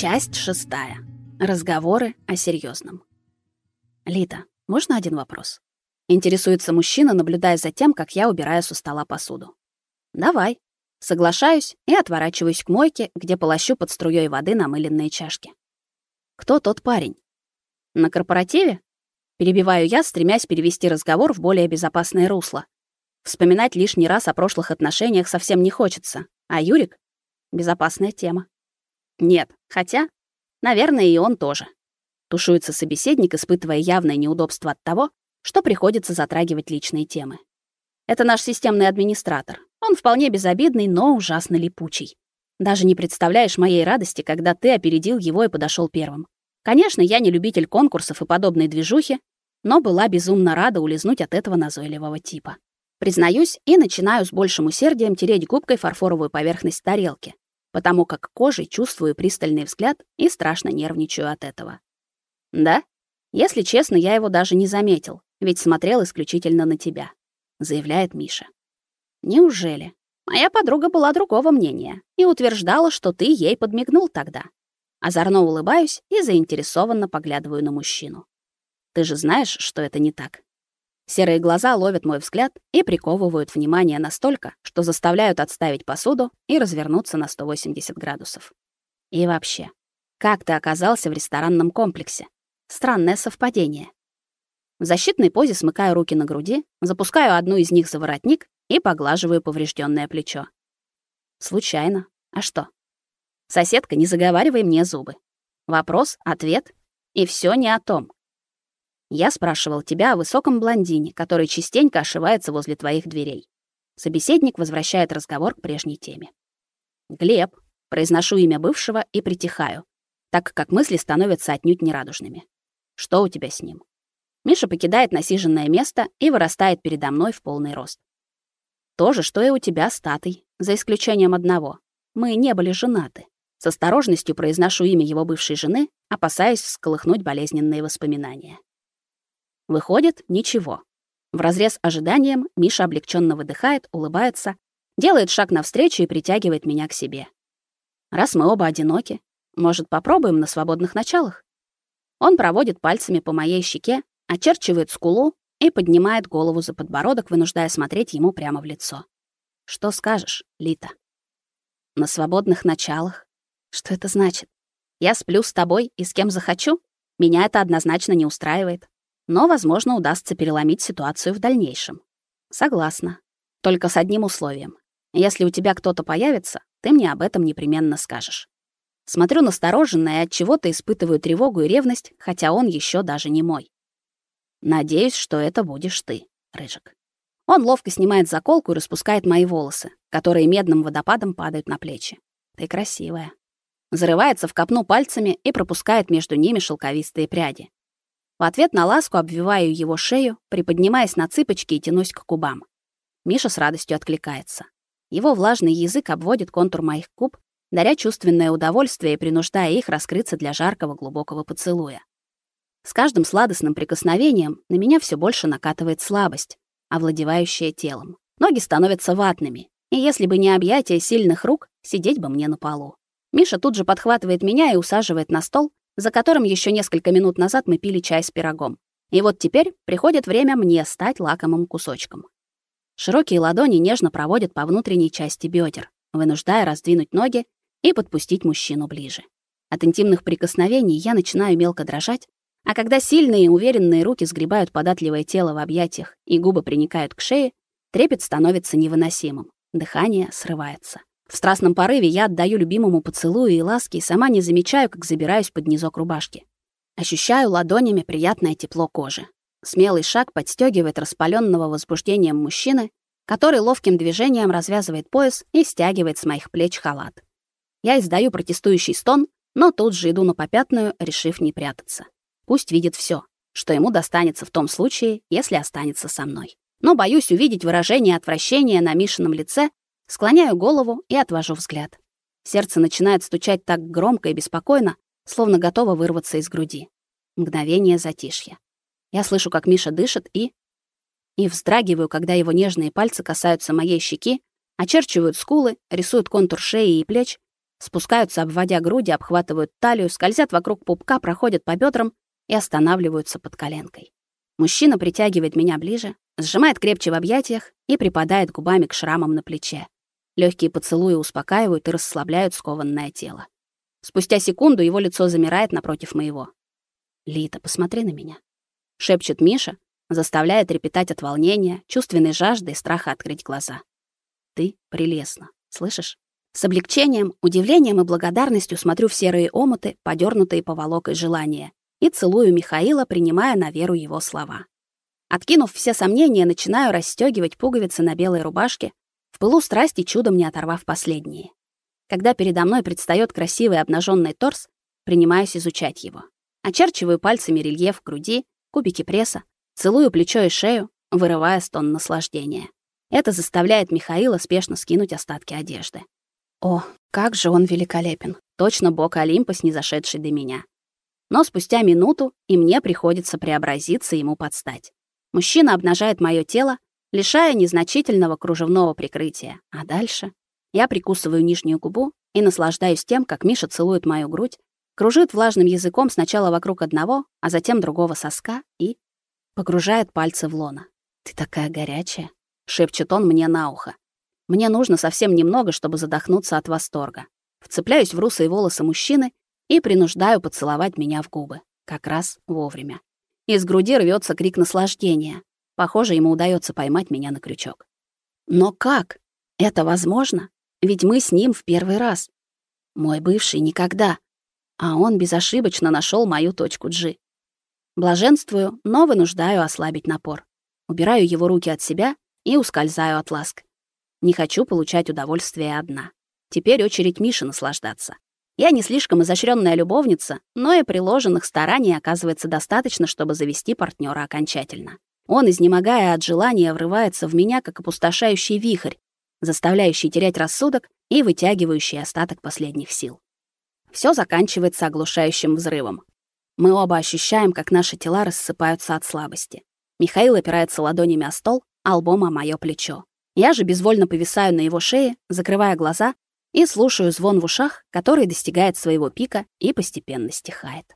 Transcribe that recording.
Часть шестая. Разговоры о серьезном. Лита, можно один вопрос? Интересуется мужчина, наблюдая за тем, как я убираю со стола посуду. Давай. Соглашаюсь и отворачиваюсь к мойке, где полощу под струей воды намыленные чашки. Кто тот парень? На корпоративе? Перебиваю я, стремясь перевести разговор в более безопасное русло. Вспоминать лишний раз о прошлых отношениях совсем не хочется. А Юрик безопасная тема. Нет, хотя, наверное, и он тоже. Тушуется собеседник, испытывая явное неудобство от того, что приходится затрагивать личные темы. Это наш системный администратор. Он вполне безобидный, но ужасно липучий. Даже не представляешь моей радости, когда ты опередил его и подошел первым. Конечно, я не любитель конкурсов и подобной движухи, но была безумно рада улизнуть от этого назойливого типа. Признаюсь и начинаю с большим усердием тереть губкой фарфоровую поверхность тарелки, потому как кожей чувствую пристальный взгляд и страшно нервничаю от этого. Да? Если честно, я его даже не заметил, ведь смотрел исключительно на тебя, заявляет Миша. Неужели? Моя подруга была другого мнения и утверждала, что ты ей подмигнул тогда. Озорно улыбаюсь и заинтересованно поглядываю на мужчину. Ты же знаешь, что это не так. Серые глаза ловят мой взгляд и приковывают внимание настолько, что заставляют отставить посуду и развернуться на 180 градусов. И вообще, как ты оказался в ресторанном комплексе? Странное совпадение. В защитной позе смыкаю руки на груди, запускаю одну из них за воротник и поглаживаю поврежденное плечо. Случайно. А что? Соседка, не заговаривай мне зубы. Вопрос, ответ, и все не о том. Я спрашивал тебя о высоком блондине, который частенько ошивается возле твоих дверей. Собеседник возвращает разговор к прежней теме. Глеб. Произношу имя бывшего и притихаю, так как мысли становятся отнюдь нерадужными. Что у тебя с ним? Миша покидает насиженное место и вырастает передо мной в полный рост. То же, что и у тебя с Татой, за исключением одного. Мы не были женаты. С осторожностью произношу имя его бывшей жены, опасаясь всколыхнуть болезненные воспоминания. Выходит, ничего. В разрез ожиданием Миша облегченно выдыхает, улыбается, делает шаг навстречу и притягивает меня к себе. Раз мы оба одиноки, может, попробуем на свободных началах? Он проводит пальцами по моей щеке, очерчивает скулу и поднимает голову за подбородок, вынуждая смотреть ему прямо в лицо. Что скажешь, Лита? На свободных началах? Что это значит? Я сплю с тобой и с кем захочу? Меня это однозначно не устраивает но, возможно, удастся переломить ситуацию в дальнейшем. Согласна. Только с одним условием. Если у тебя кто-то появится, ты мне об этом непременно скажешь. Смотрю настороженно и от чего-то испытываю тревогу и ревность, хотя он еще даже не мой. Надеюсь, что это будешь ты, Рыжик. Он ловко снимает заколку и распускает мои волосы, которые медным водопадом падают на плечи. Ты красивая. Зарывается в копну пальцами и пропускает между ними шелковистые пряди. В ответ на ласку обвиваю его шею, приподнимаясь на цыпочки и тянусь к губам. Миша с радостью откликается. Его влажный язык обводит контур моих губ, даря чувственное удовольствие и принуждая их раскрыться для жаркого глубокого поцелуя. С каждым сладостным прикосновением на меня все больше накатывает слабость, овладевающая телом. Ноги становятся ватными, и если бы не объятия сильных рук, сидеть бы мне на полу. Миша тут же подхватывает меня и усаживает на стол, за которым еще несколько минут назад мы пили чай с пирогом. И вот теперь приходит время мне стать лакомым кусочком. Широкие ладони нежно проводят по внутренней части бедер, вынуждая раздвинуть ноги и подпустить мужчину ближе. От интимных прикосновений я начинаю мелко дрожать, а когда сильные и уверенные руки сгребают податливое тело в объятиях и губы приникают к шее, трепет становится невыносимым, дыхание срывается. В страстном порыве я отдаю любимому поцелую и ласки и сама не замечаю, как забираюсь под низок рубашки. Ощущаю ладонями приятное тепло кожи. Смелый шаг подстегивает распаленного возбуждением мужчины, который ловким движением развязывает пояс и стягивает с моих плеч халат. Я издаю протестующий стон, но тут же иду на попятную, решив не прятаться. Пусть видит все, что ему достанется в том случае, если останется со мной. Но боюсь увидеть выражение отвращения на Мишином лице Склоняю голову и отвожу взгляд. Сердце начинает стучать так громко и беспокойно, словно готово вырваться из груди. Мгновение затишья. Я слышу, как Миша дышит и... И вздрагиваю, когда его нежные пальцы касаются моей щеки, очерчивают скулы, рисуют контур шеи и плеч, Спускаются, обводя груди, обхватывают талию, скользят вокруг пупка, проходят по бедрам и останавливаются под коленкой. Мужчина притягивает меня ближе, сжимает крепче в объятиях и припадает губами к шрамам на плече. Легкие поцелуи успокаивают и расслабляют скованное тело. Спустя секунду его лицо замирает напротив моего. «Лита, посмотри на меня», — шепчет Миша, заставляя трепетать от волнения, чувственной жажды и страха открыть глаза. «Ты прелестна, слышишь?» С облегчением, удивлением и благодарностью смотрю в серые омуты, подернутые поволокой желания, и целую Михаила, принимая на веру его слова. Откинув все сомнения, начинаю расстегивать пуговицы на белой рубашке, в пылу страсти чудом не оторвав последние. Когда передо мной предстаёт красивый обнаженный торс, принимаюсь изучать его. Очерчиваю пальцами рельеф груди, кубики пресса, целую плечо и шею, вырывая стон наслаждения. Это заставляет Михаила спешно скинуть остатки одежды. О, как же он великолепен. Точно бог Олимпа, снизошедший до меня. Но спустя минуту и мне приходится преобразиться ему подстать. Мужчина обнажает моё тело, лишая незначительного кружевного прикрытия. А дальше я прикусываю нижнюю губу и наслаждаюсь тем, как Миша целует мою грудь, кружит влажным языком сначала вокруг одного, а затем другого соска и погружает пальцы в лона. «Ты такая горячая», — шепчет он мне на ухо. Мне нужно совсем немного, чтобы задохнуться от восторга. Вцепляюсь в русые волосы мужчины и принуждаю поцеловать меня в губы. Как раз вовремя. Из груди рвется крик наслаждения. Похоже, ему удается поймать меня на крючок. Но как? Это возможно? Ведь мы с ним в первый раз. Мой бывший никогда. А он безошибочно нашел мою точку G. Блаженствую, но вынуждаю ослабить напор. Убираю его руки от себя и ускользаю от ласк. Не хочу получать удовольствие одна. Теперь очередь Миши наслаждаться. Я не слишком изощренная любовница, но и приложенных стараний оказывается достаточно, чтобы завести партнера окончательно. Он, изнемогая от желания, врывается в меня, как опустошающий вихрь, заставляющий терять рассудок и вытягивающий остаток последних сил. Все заканчивается оглушающим взрывом. Мы оба ощущаем, как наши тела рассыпаются от слабости. Михаил опирается ладонями о стол, а лбом о моё плечо. Я же безвольно повисаю на его шее, закрывая глаза и слушаю звон в ушах, который достигает своего пика и постепенно стихает.